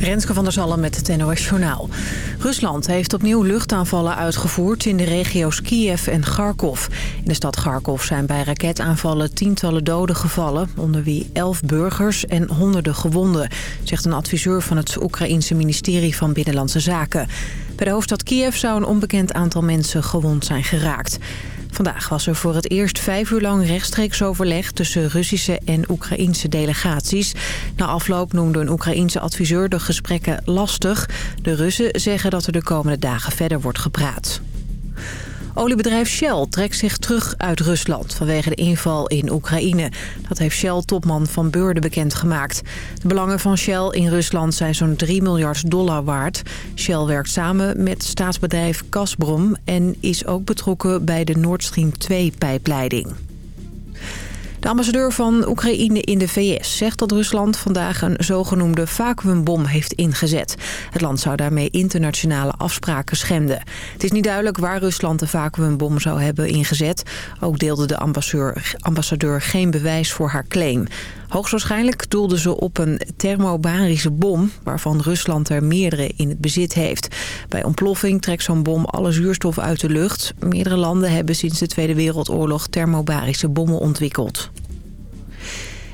Renske van der Zallen met het NOS Journaal. Rusland heeft opnieuw luchtaanvallen uitgevoerd in de regio's Kiev en Kharkov. In de stad Kharkov zijn bij raketaanvallen tientallen doden gevallen... onder wie elf burgers en honderden gewonden... zegt een adviseur van het Oekraïense ministerie van Binnenlandse Zaken. Bij de hoofdstad Kiev zou een onbekend aantal mensen gewond zijn geraakt. Vandaag was er voor het eerst vijf uur lang rechtstreeks overleg... tussen Russische en Oekraïense delegaties. Na afloop noemde een Oekraïense adviseur de gesprekken lastig. De Russen zeggen dat er de komende dagen verder wordt gepraat. Oliebedrijf Shell trekt zich terug uit Rusland vanwege de inval in Oekraïne. Dat heeft Shell-topman Van Beurden bekendgemaakt. De belangen van Shell in Rusland zijn zo'n 3 miljard dollar waard. Shell werkt samen met staatsbedrijf Gazprom en is ook betrokken bij de Nord Stream 2-pijpleiding. De ambassadeur van Oekraïne in de VS zegt dat Rusland vandaag een zogenoemde vacuümbom heeft ingezet. Het land zou daarmee internationale afspraken schenden. Het is niet duidelijk waar Rusland de vacuümbom zou hebben ingezet. Ook deelde de ambassadeur, ambassadeur geen bewijs voor haar claim. Hoogstwaarschijnlijk doelde ze op een thermobarische bom... waarvan Rusland er meerdere in het bezit heeft. Bij ontploffing trekt zo'n bom alle zuurstof uit de lucht. Meerdere landen hebben sinds de Tweede Wereldoorlog thermobarische bommen ontwikkeld.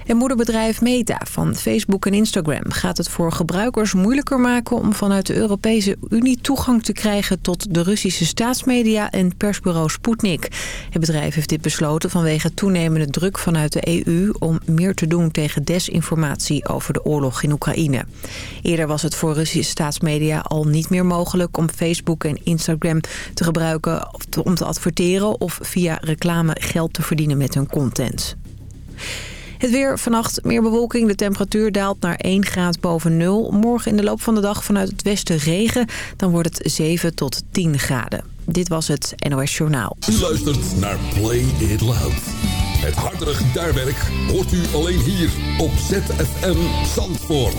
En moederbedrijf Meta van Facebook en Instagram gaat het voor gebruikers moeilijker maken om vanuit de Europese Unie toegang te krijgen tot de Russische staatsmedia en persbureau Sputnik. Het bedrijf heeft dit besloten vanwege toenemende druk vanuit de EU om meer te doen tegen desinformatie over de oorlog in Oekraïne. Eerder was het voor Russische staatsmedia al niet meer mogelijk om Facebook en Instagram te gebruiken om te adverteren of via reclame geld te verdienen met hun content. Het weer vannacht meer bewolking. De temperatuur daalt naar 1 graad boven nul. Morgen in de loop van de dag vanuit het westen regen. Dan wordt het 7 tot 10 graden. Dit was het NOS Journaal. U luistert naar Play It Loud. Het hardere gitaarwerk hoort u alleen hier op ZFM Zandvoort.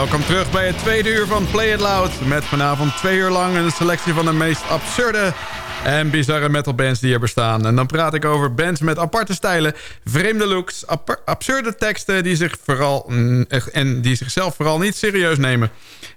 Welkom terug bij het tweede uur van Play It Loud. Met vanavond twee uur lang een selectie van de meest absurde en bizarre metalbands die er bestaan. En dan praat ik over bands met aparte stijlen, vreemde looks, absurde teksten die zich vooral, en die zichzelf vooral niet serieus nemen.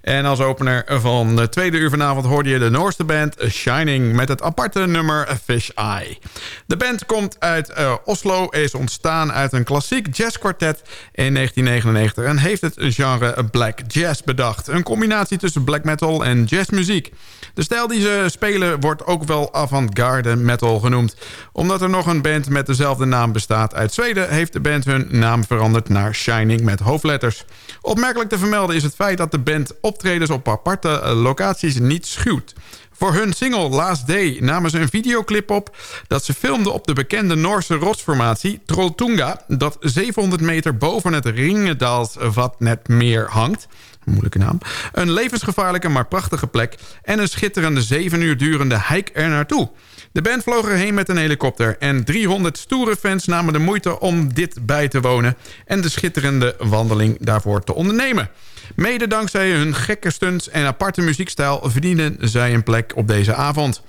En als opener van de tweede uur vanavond hoorde je de Noorse band Shining... met het aparte nummer Fish Eye. De band komt uit uh, Oslo, is ontstaan uit een klassiek jazzkwartet in 1999... en heeft het genre black jazz bedacht. Een combinatie tussen black metal en jazzmuziek. De stijl die ze spelen wordt ook wel avant-garde metal genoemd. Omdat er nog een band met dezelfde naam bestaat uit Zweden... heeft de band hun naam veranderd naar Shining met hoofdletters. Opmerkelijk te vermelden is het feit dat de band optredens op aparte eh, locaties niet schuwt. Voor hun single Last Day namen ze een videoclip op... dat ze filmden op de bekende Noorse rotsformatie Trolltunga... dat 700 meter boven het Ringedalsvatnet meer hangt moeilijke naam. Een levensgevaarlijke maar prachtige plek... en een schitterende zeven uur durende hike er naartoe. De band vloog erheen met een helikopter... en 300 stoere fans namen de moeite om dit bij te wonen... en de schitterende wandeling daarvoor te ondernemen. Mede dankzij hun gekke stunts en aparte muziekstijl... verdienen zij een plek op deze avond.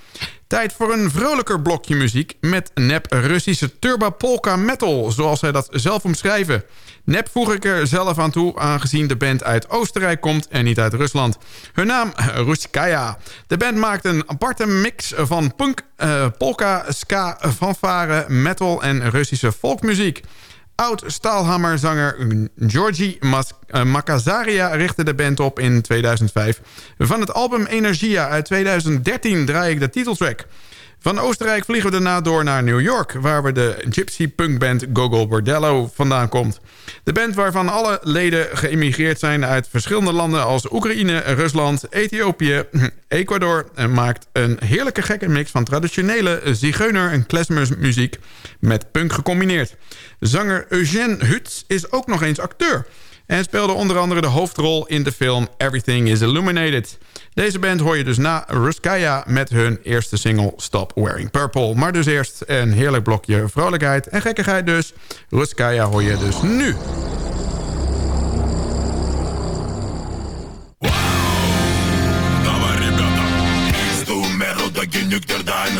Tijd voor een vrolijker blokje muziek... met nep Russische turbo polka metal, zoals zij dat zelf omschrijven. Nep voeg ik er zelf aan toe, aangezien de band uit Oostenrijk komt en niet uit Rusland. Hun naam, Ruskaya. De band maakt een aparte mix van punk, uh, polka, ska, fanfare, metal en Russische folkmuziek. Oud-staalhammerzanger Georgi eh, Makazaria richtte de band op in 2005. Van het album Energia uit 2013 draai ik de titeltrack. Van Oostenrijk vliegen we daarna door naar New York... waar we de gypsy punkband Gogol Bordello vandaan komt. De band waarvan alle leden geëmigreerd zijn uit verschillende landen... als Oekraïne, Rusland, Ethiopië, Ecuador... maakt een heerlijke gekke mix van traditionele zigeuner- en klezmersmuziek... met punk gecombineerd. Zanger Eugène Hutz is ook nog eens acteur... en speelde onder andere de hoofdrol in de film Everything is Illuminated... Deze band hoor je dus na Ruskaya met hun eerste single Stop Wearing Purple. Maar dus eerst een heerlijk blokje vrolijkheid en gekkigheid dus. Ruskaya hoor je dus nu.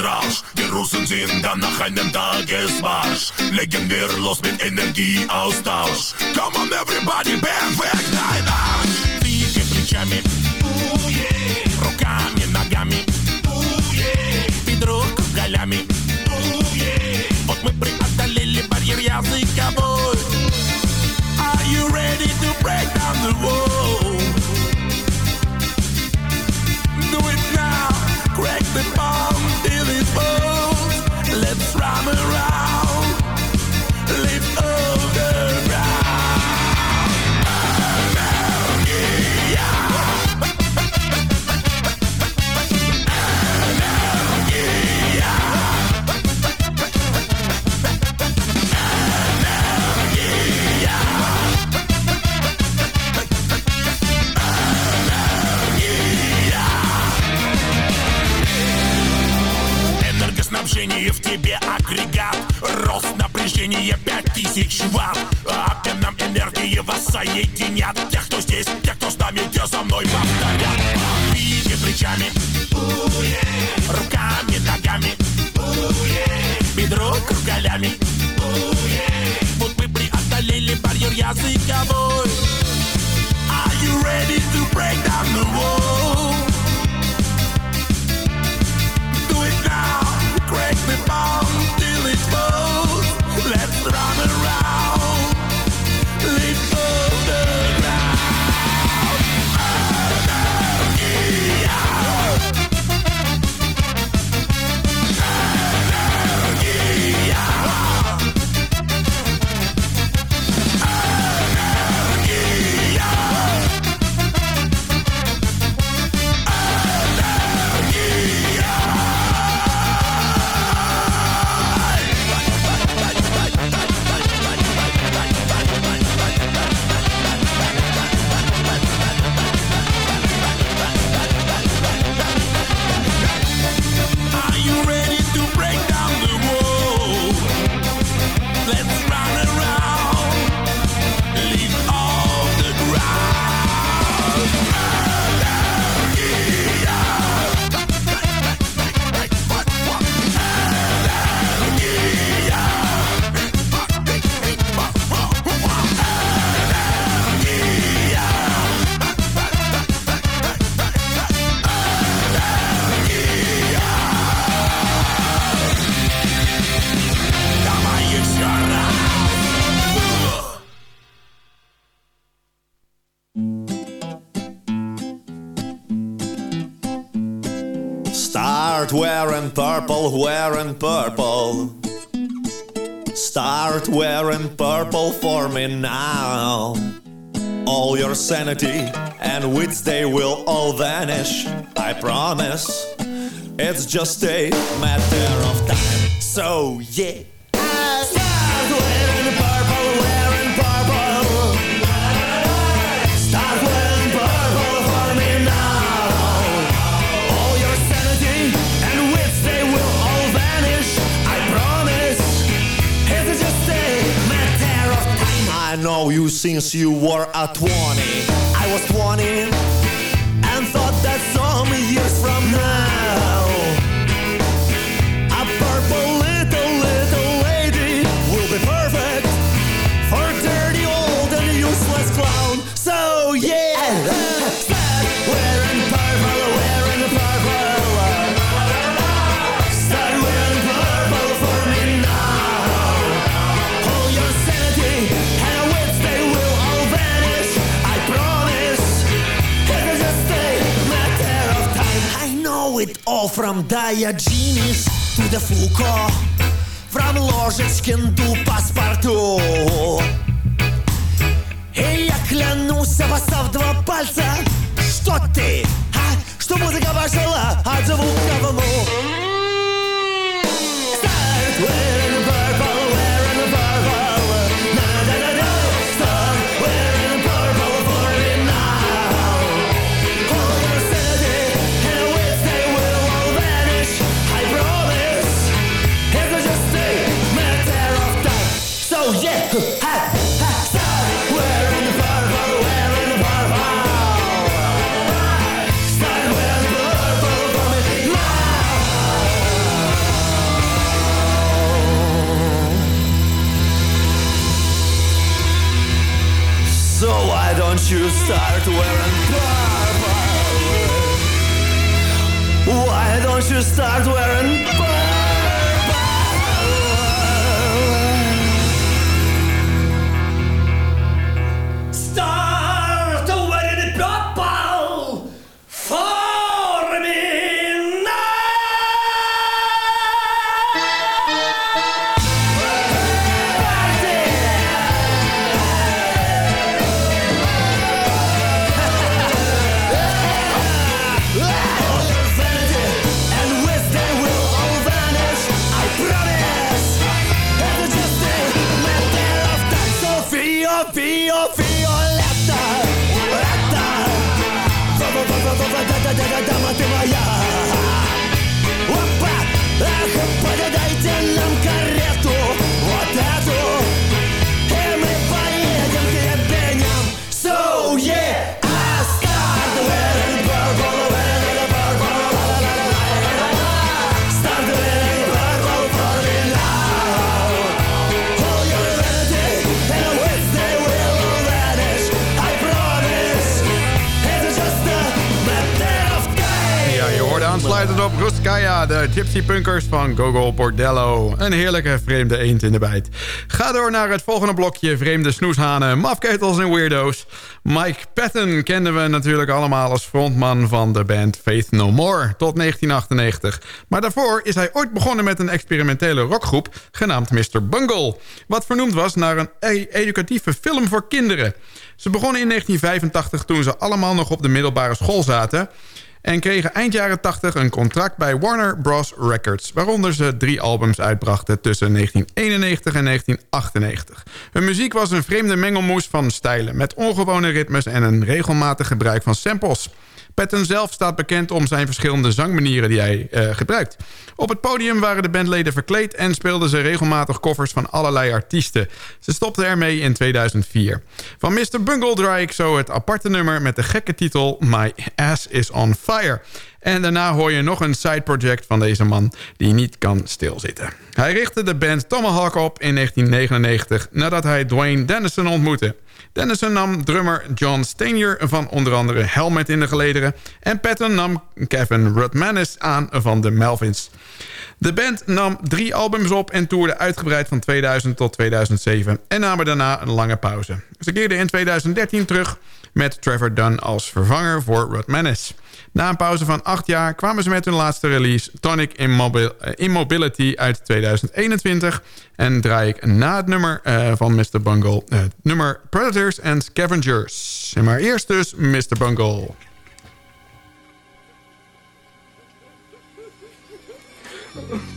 Rausch. Die Russen sind dann nach einem Tagesmarsch. Legen wir los mit Energieaustausch. Come on everybody, perfect dein Arsch. Двигай плечами, руками, ногами, бедро кругалями. Вот мы преодолели барьер языковой. Тебе агрегат. Рост напряжения 5000 ватт. Обменом энергии вас соединят Тех, кто здесь, тех, кто с нами, те за мной повторят. Двигай плечами. Руками, ногами. Бедро кругалями. Вот мы преодолели барьер языковой. Are you ready to break down the wall? Purple, wearing purple. Start wearing purple for me now. All your sanity and wits, they will all vanish. I promise. It's just a matter of time. So, yeah. You since you were at 20. I was 20 and thought that some years from now, from Diogenes to the Foucault, from Ложечкин to паспорту. И я клянусь, обоссав два пальца, что ты, а? Что музыка пошла от звука в you start wearing purple? Why don't you start wearing purple? Ruskaya, de gypsy punkers van Gogol Bordello. Een heerlijke vreemde eend in de bijt. Ga door naar het volgende blokje vreemde snoeshanen, mafketels en weirdo's. Mike Patton kenden we natuurlijk allemaal als frontman van de band Faith No More tot 1998. Maar daarvoor is hij ooit begonnen met een experimentele rockgroep genaamd Mr. Bungle. Wat vernoemd was naar een e- educatieve film voor kinderen. Ze begonnen in 1985 toen ze allemaal nog op de middelbare school zaten en kregen eind jaren 80 een contract bij Warner Bros. Records... waaronder ze drie albums uitbrachten tussen 1991 en 1998. Hun muziek was een vreemde mengelmoes van stijlen... met ongewone ritmes en een regelmatig gebruik van samples... Patton zelf staat bekend om zijn verschillende zangmanieren die hij eh, gebruikt. Op het podium waren de bandleden verkleed en speelden ze regelmatig covers van allerlei artiesten. Ze stopten ermee in 2004. Van Mr. Bungle draai ik zo het aparte nummer met de gekke titel My Ass is on Fire. En daarna hoor je nog een side project van deze man die niet kan stilzitten. Hij richtte de band Tomahawk op in 1999 nadat hij Dwayne Dennison ontmoette. Dennison nam drummer John Stanier van onder andere Helmet in de gelederen... en Patton nam Kevin Rudmanis aan van de Melvins. De band nam drie albums op en toerde uitgebreid van 2000 tot 2007... en namen daarna een lange pauze. Ze keerden in 2013 terug met Trevor Dunn als vervanger voor Rod Menace. Na een pauze van acht jaar kwamen ze met hun laatste release... Tonic Immobil eh, Immobility uit 2021. En draai ik na het nummer eh, van Mr. Bungle... Eh, het nummer Predators and Scavengers. Maar eerst dus Mr. Bungle.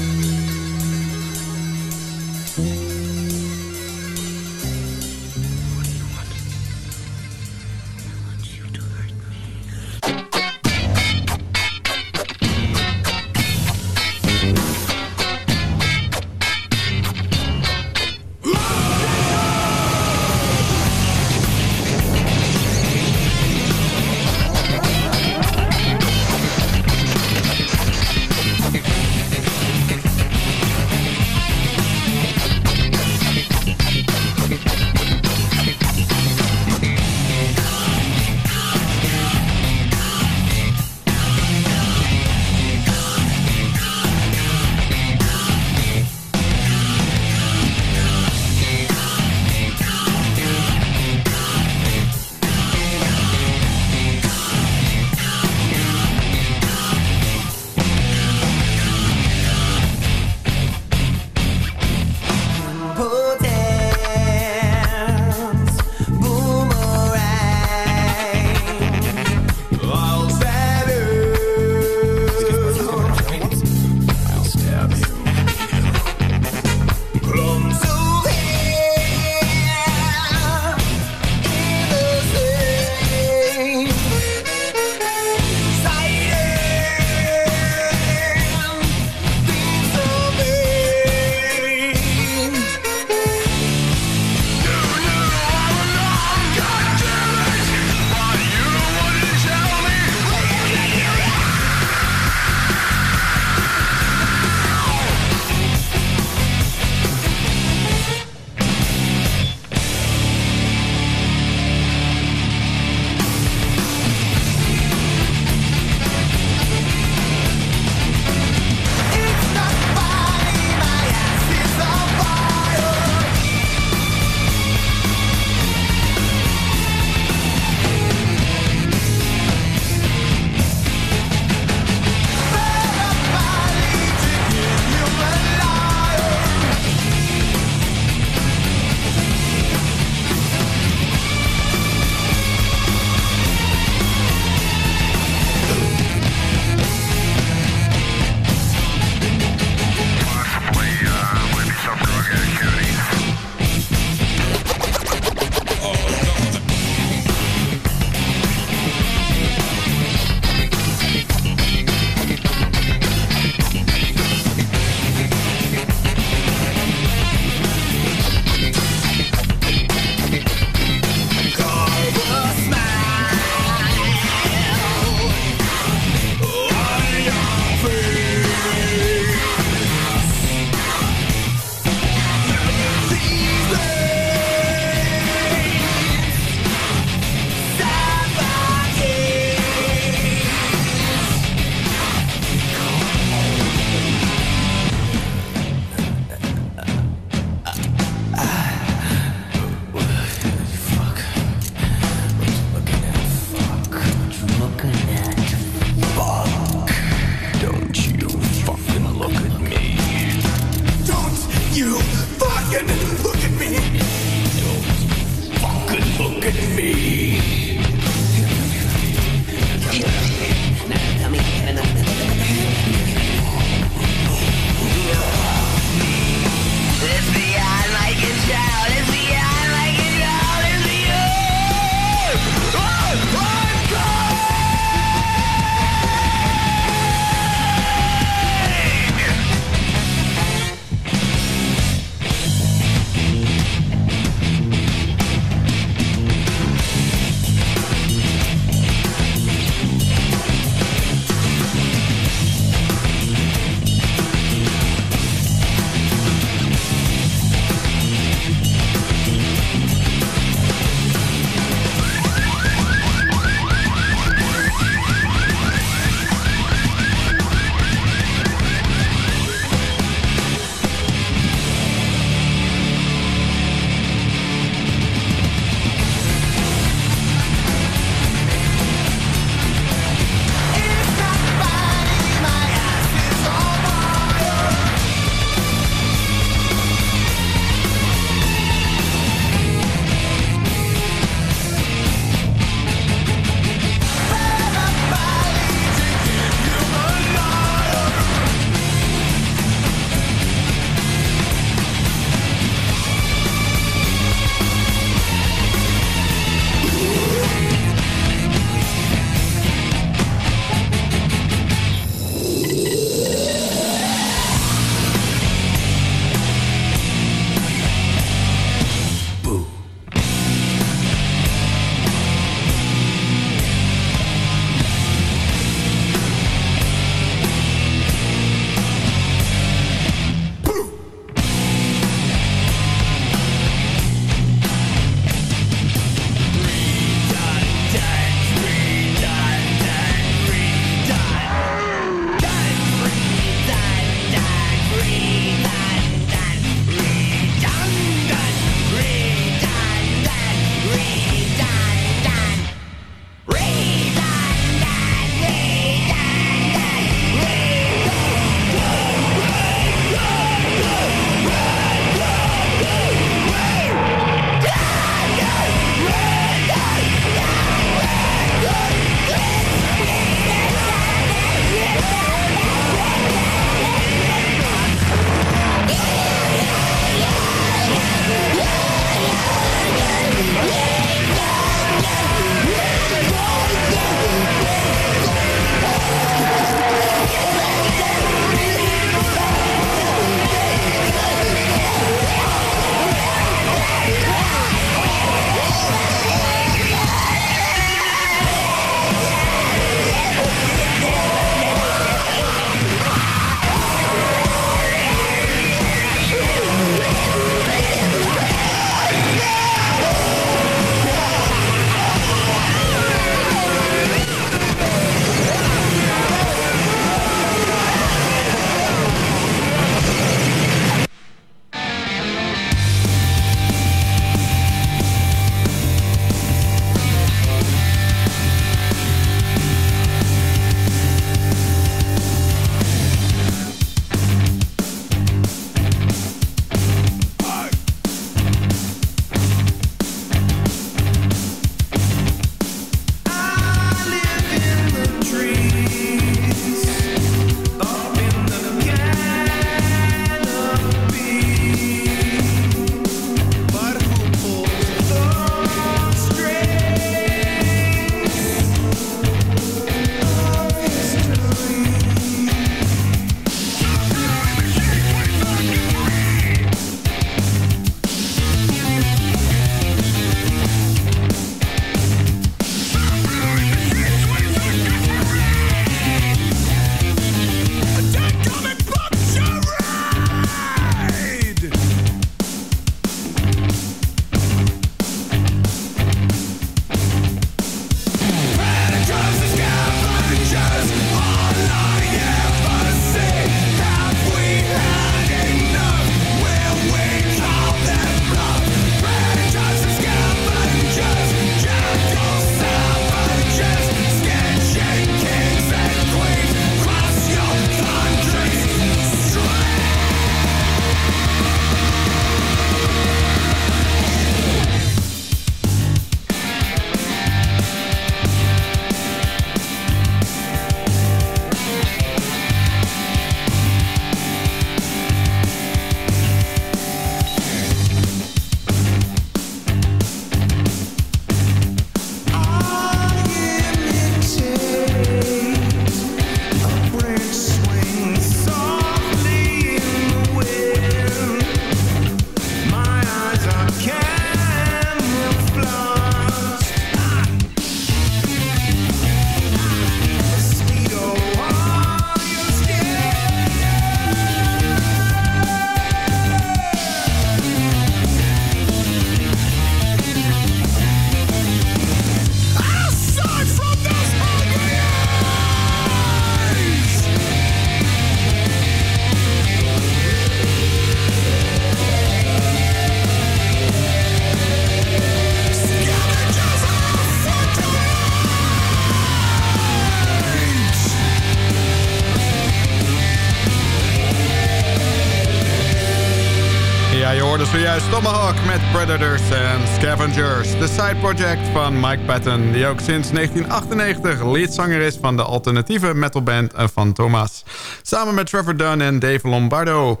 je hoorde zojuist Tomahawk met Predators en Scavengers. De side project van Mike Patton, die ook sinds 1998 leadzanger is van de alternatieve metalband van Thomas. Samen met Trevor Dunn en Dave Lombardo.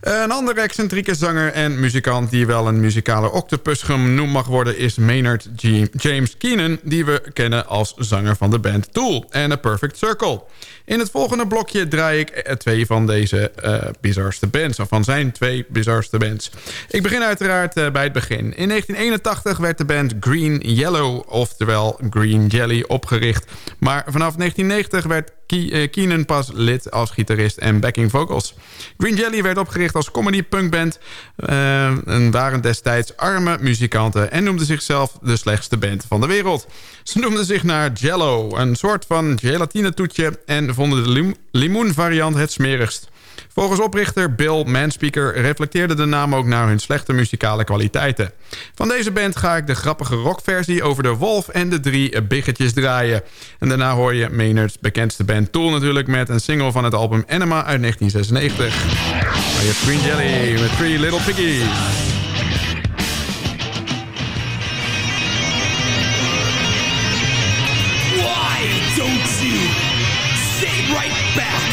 Een andere excentrieke zanger en muzikant die wel een muzikale octopus genoemd mag worden... is Maynard James Keenan, die we kennen als zanger van de band Tool en A Perfect Circle. In het volgende blokje draai ik eh, twee van deze uh, bizarste bands. Of van zijn twee bizarste bands. Ik begin uiteraard uh, bij het begin. In 1981 werd de band Green Yellow, oftewel Green Jelly, opgericht. Maar vanaf 1990 werd Keenan pas lid als gitarist en backing vocals. Green Jelly werd opgericht als comedy punkband... Uh, en waren destijds arme muzikanten... en noemden zichzelf de slechtste band van de wereld. Ze noemden zich naar Jello, een soort van gelatine-toetje... en vonden de lim limoen-variant het smerigst. Volgens oprichter Bill Manspeaker reflecteerde de naam ook naar hun slechte muzikale kwaliteiten. Van deze band ga ik de grappige rockversie over de wolf en de drie biggetjes draaien. En daarna hoor je Maynard's bekendste band Tool natuurlijk met een single van het album Enema uit 1996. Maar je Green Jelly met Three Little Piggies. right back.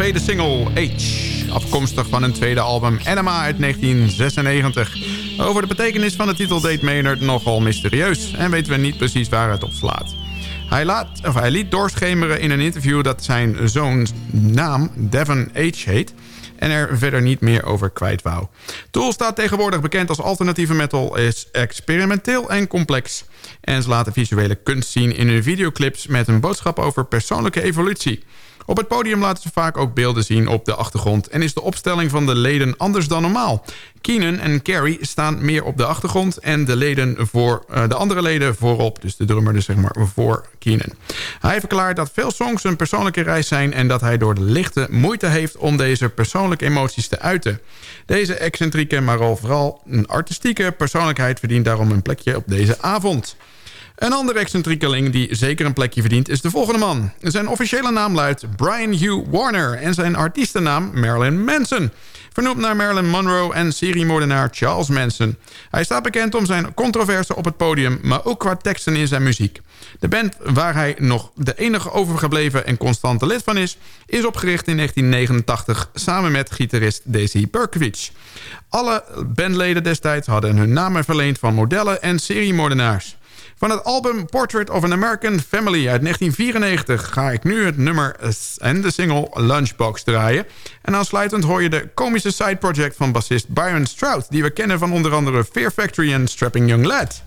Tweede single, H. Afkomstig van een tweede album, Enema uit 1996. Over de betekenis van de titel deed Maynard nogal mysterieus... en weten we niet precies waar het op slaat. Hij, laat, of hij liet doorschemeren in een interview dat zijn zoons naam Devon H heet en er verder niet meer over kwijt wou. Tool staat tegenwoordig bekend als alternatieve metal, is experimenteel en complex. En ze laten visuele kunst zien in hun videoclips met een boodschap over persoonlijke evolutie. Op het podium laten ze vaak ook beelden zien op de achtergrond... en is de opstelling van de leden anders dan normaal. Keenan en Carrie staan meer op de achtergrond... en de, leden voor, uh, de andere leden voorop, dus de drummer dus zeg maar voor Keenan. Hij verklaart dat veel songs een persoonlijke reis zijn... en dat hij door de lichte moeite heeft om deze persoonlijke emoties te uiten. Deze excentrieke, maar vooral een artistieke persoonlijkheid... verdient daarom een plekje op deze avond. Een andere excentriekeling die zeker een plekje verdient is de volgende man. Zijn officiële naam luidt Brian Hugh Warner en zijn artiestennaam Marilyn Manson. Vernoemd naar Marilyn Monroe en seriemoordenaar Charles Manson. Hij staat bekend om zijn controverse op het podium, maar ook qua teksten in zijn muziek. De band waar hij nog de enige overgebleven en constante lid van is... is opgericht in 1989 samen met gitarist Daisy Berkowitz. Alle bandleden destijds hadden hun namen verleend van modellen en seriemoordenaars. Van het album Portrait of an American Family uit 1994 ga ik nu het nummer en de single Lunchbox draaien. En aansluitend hoor je de komische side project van bassist Byron Stroud... die we kennen van onder andere Fear Factory en Strapping Young Lad.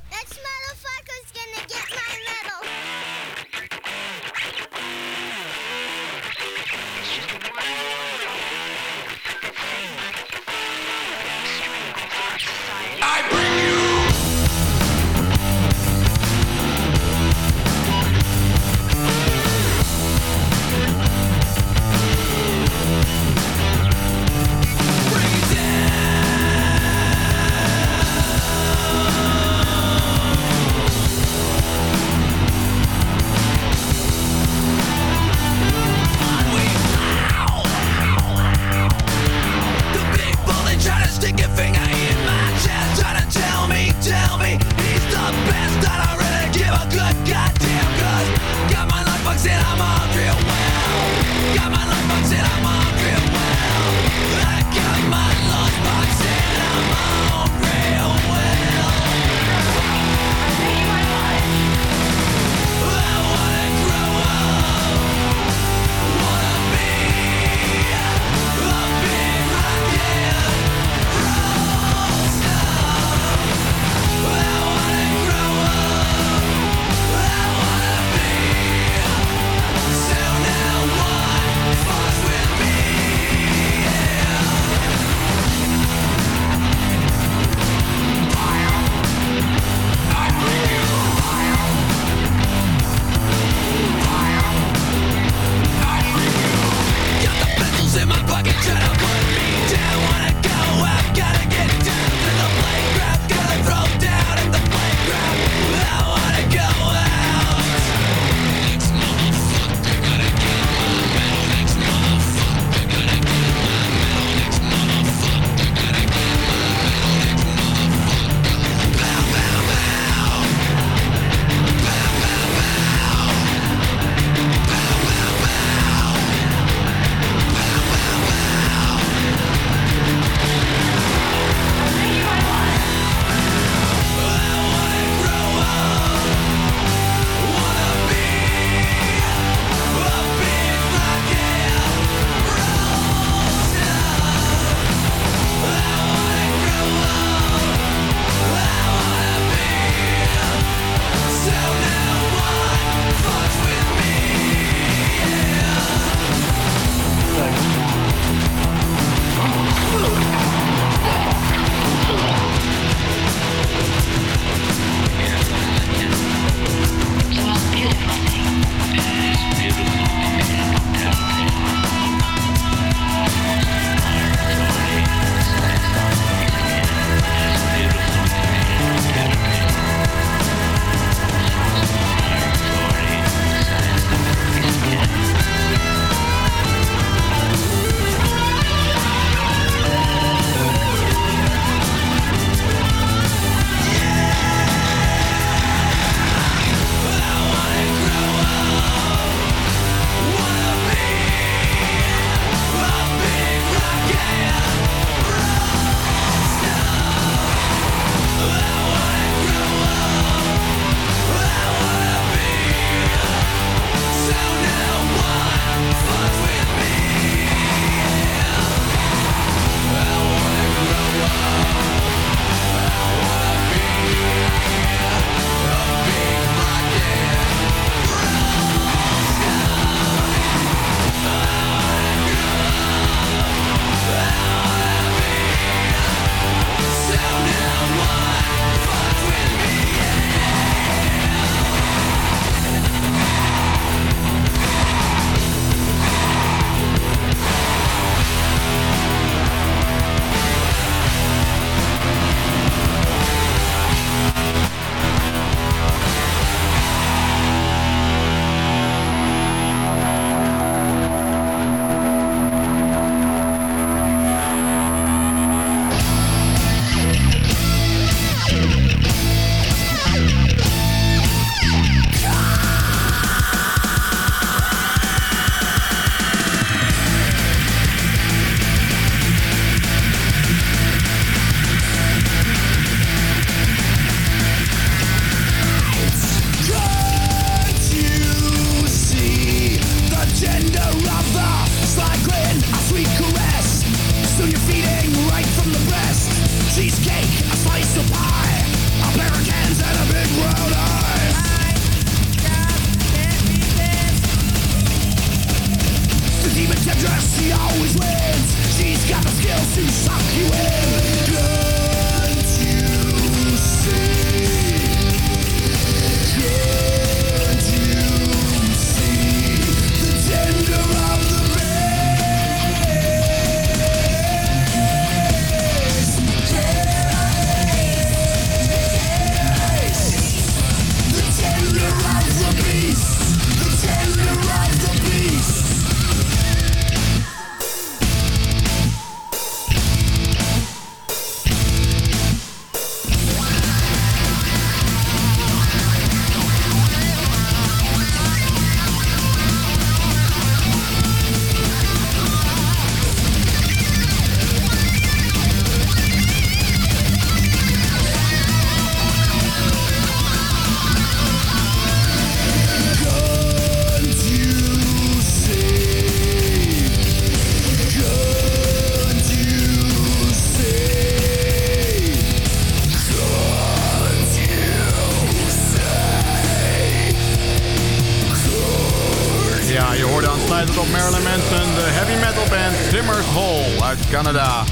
Canada.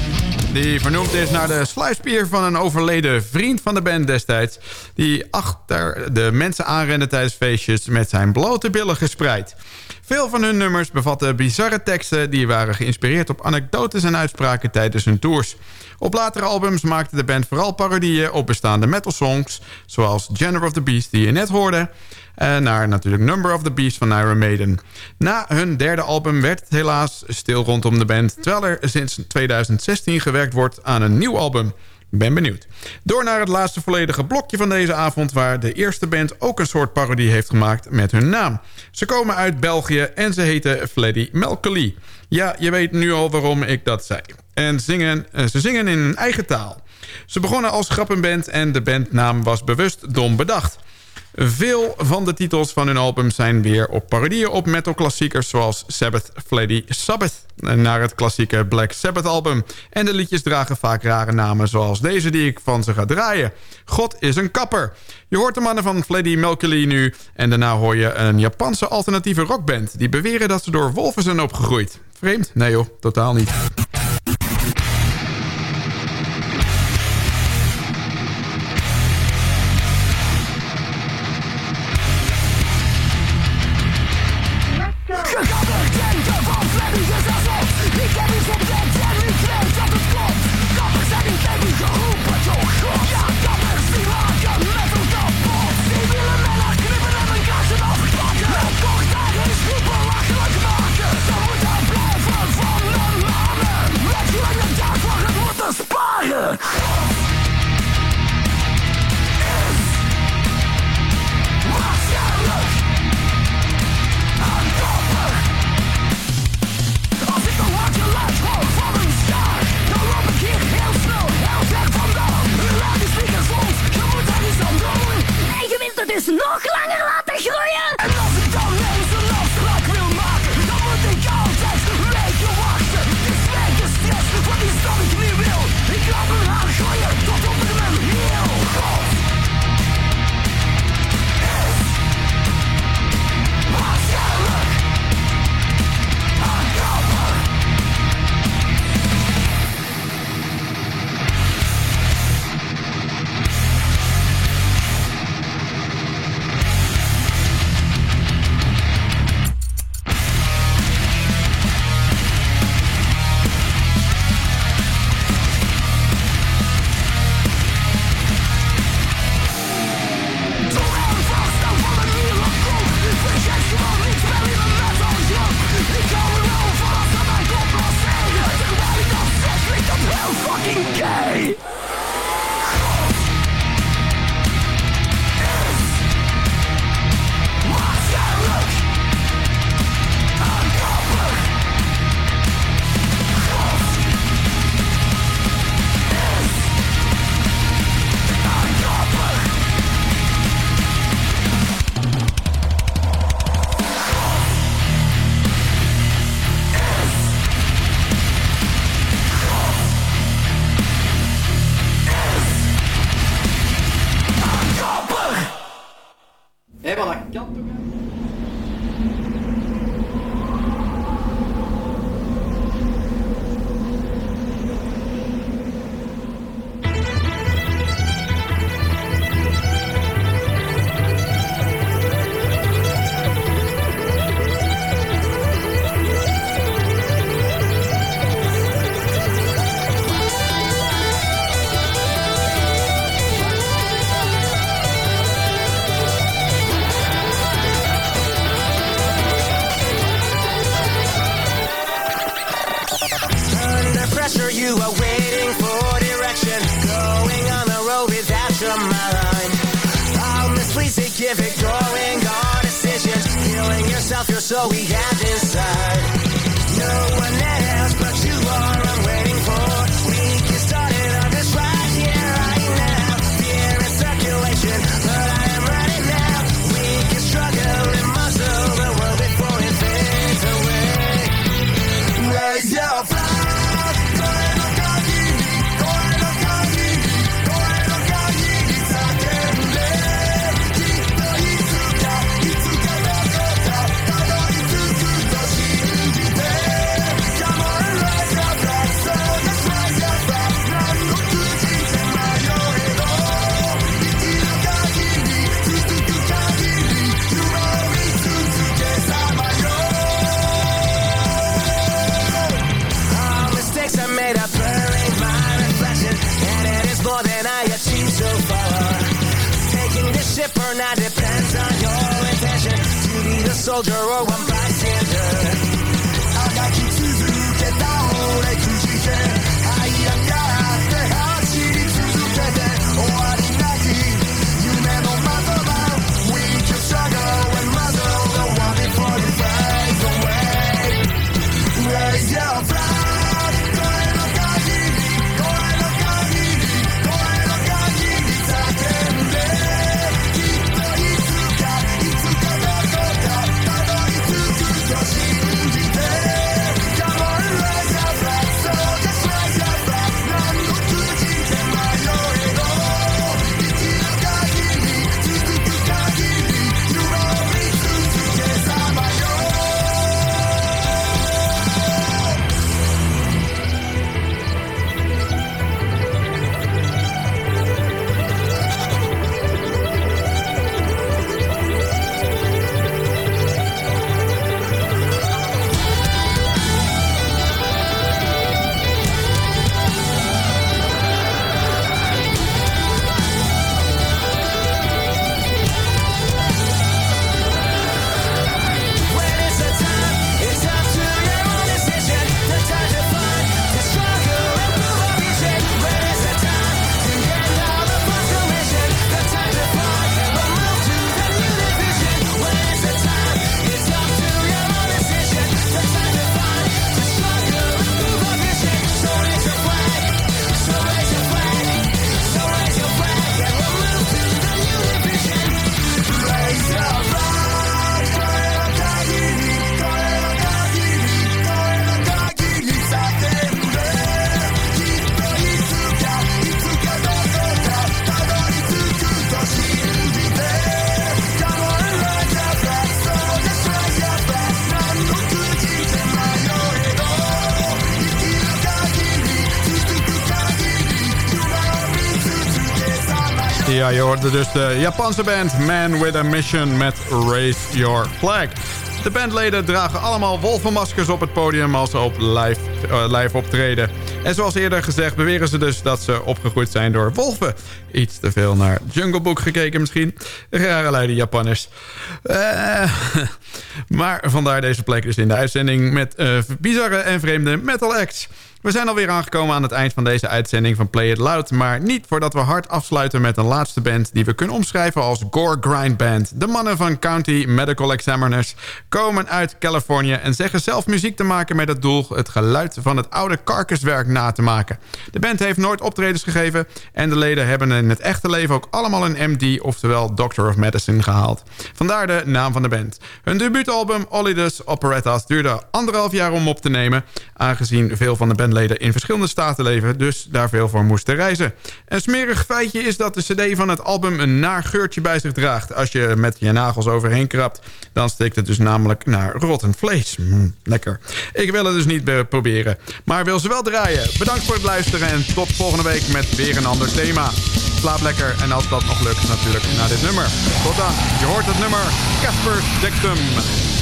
Die vernoemd is naar de sluispier van een overleden vriend van de band destijds... die achter de mensen aanrende tijdens feestjes met zijn blote billen gespreid. Veel van hun nummers bevatten bizarre teksten... die waren geïnspireerd op anekdotes en uitspraken tijdens hun tours. Op latere albums maakte de band vooral parodieën op bestaande metal songs... zoals General of the Beast die je net hoorde... En naar natuurlijk Number of the Beast van Iron Maiden. Na hun derde album werd het helaas stil rondom de band... terwijl er sinds 2016 gewerkt wordt aan een nieuw album. Ben benieuwd. Door naar het laatste volledige blokje van deze avond... waar de eerste band ook een soort parodie heeft gemaakt met hun naam. Ze komen uit België en ze heten Fleddy Melkely. Ja, je weet nu al waarom ik dat zei. En zingen, eh, ze zingen in hun eigen taal. Ze begonnen als grappenband en de bandnaam was bewust dom bedacht... Veel van de titels van hun album zijn weer op parodieën op metal-klassiekers... zoals Sabbath, Fleddy Sabbath, naar het klassieke Black Sabbath album. En de liedjes dragen vaak rare namen zoals deze die ik van ze ga draaien. God is een kapper. Je hoort de mannen van Fleddy Melkely nu... en daarna hoor je een Japanse alternatieve rockband... die beweren dat ze door wolven zijn opgegroeid. Vreemd? Nee joh, totaal niet. Soldier or one Ja, je hoorde dus de Japanse band Man With A Mission met Raise Your Flag. De bandleden dragen allemaal wolvenmaskers op het podium als ze op live, eh, live optreden. En zoals eerder gezegd beweren ze dus dat ze opgegroeid zijn door wolven. Iets te veel naar Jungle Book gekeken misschien. Rare leiden Japanners. Eh, maar vandaar deze plek dus in de uitzending met eh, bizarre en vreemde metal acts. We zijn alweer aangekomen aan het eind van deze uitzending van Play It Loud... maar niet voordat we hard afsluiten met een laatste band... die we kunnen omschrijven als Gore Grind Band. De mannen van County Medical Examiners komen uit Californië... en zeggen zelf muziek te maken met het doel... het geluid van het oude carcasswerk na te maken. De band heeft nooit optredens gegeven... en de leden hebben in het echte leven ook allemaal een MD... oftewel Doctor of Medicine gehaald. Vandaar de naam van de band. Hun debuutalbum Olidus Operettas duurde anderhalf jaar om op te nemen... aangezien veel van de bandleden in verschillende staten leven... dus daar veel voor moesten reizen. Een smerig feitje is dat de cd van het album een naar geurtje bij zich draagt. Als je met je nagels overheen krabt, dan steekt het dus namelijk naar rotten vlees. Mm, lekker. Ik wil het dus niet proberen, maar wil ze wel draaien. Bedankt voor het luisteren en tot volgende week met weer een ander thema. Slaap lekker en als dat nog lukt natuurlijk naar dit nummer. Tot dan. Je hoort het nummer Casper Dictum.